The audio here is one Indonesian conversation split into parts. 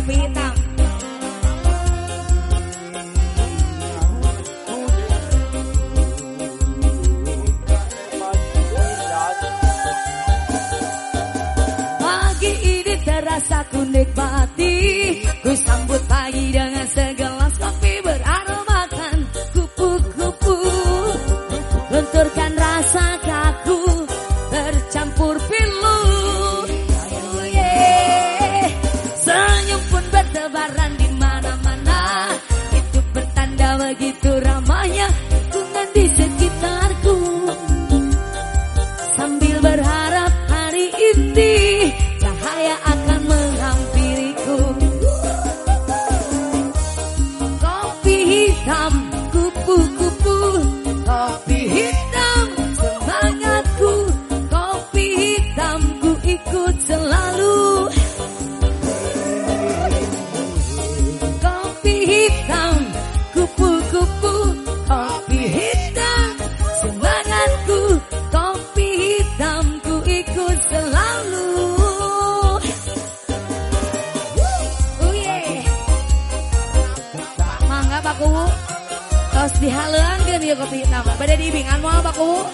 kopi hitam. Pagi ini terasa ku nikmati. Ku sambut pagi dengan segelas kopi beraroma kan. Lentur dihaleuan ya ieu kopi hitam. Bade mau apa ku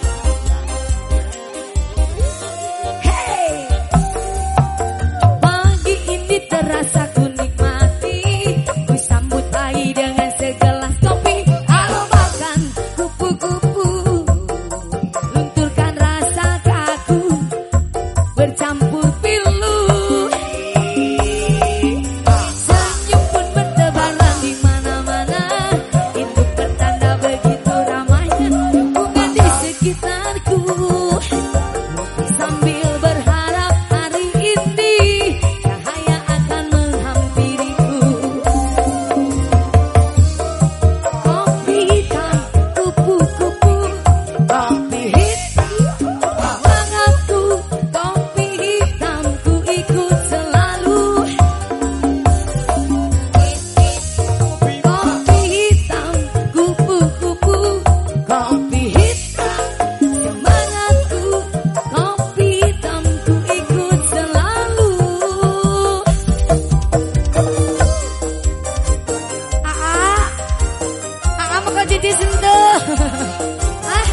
ah,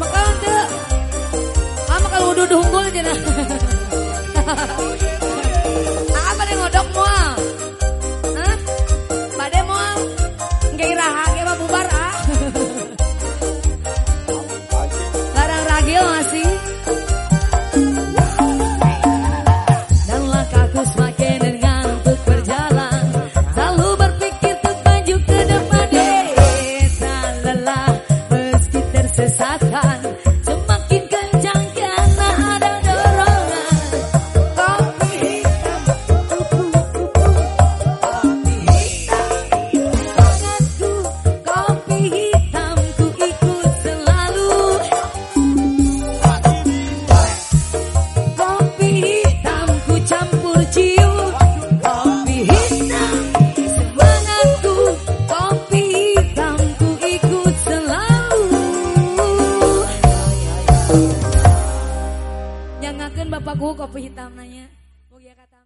makal tuh. Ah, makal wudhu unggul aja nah. Bapak Ku kopi hitam nanya. Mugia kata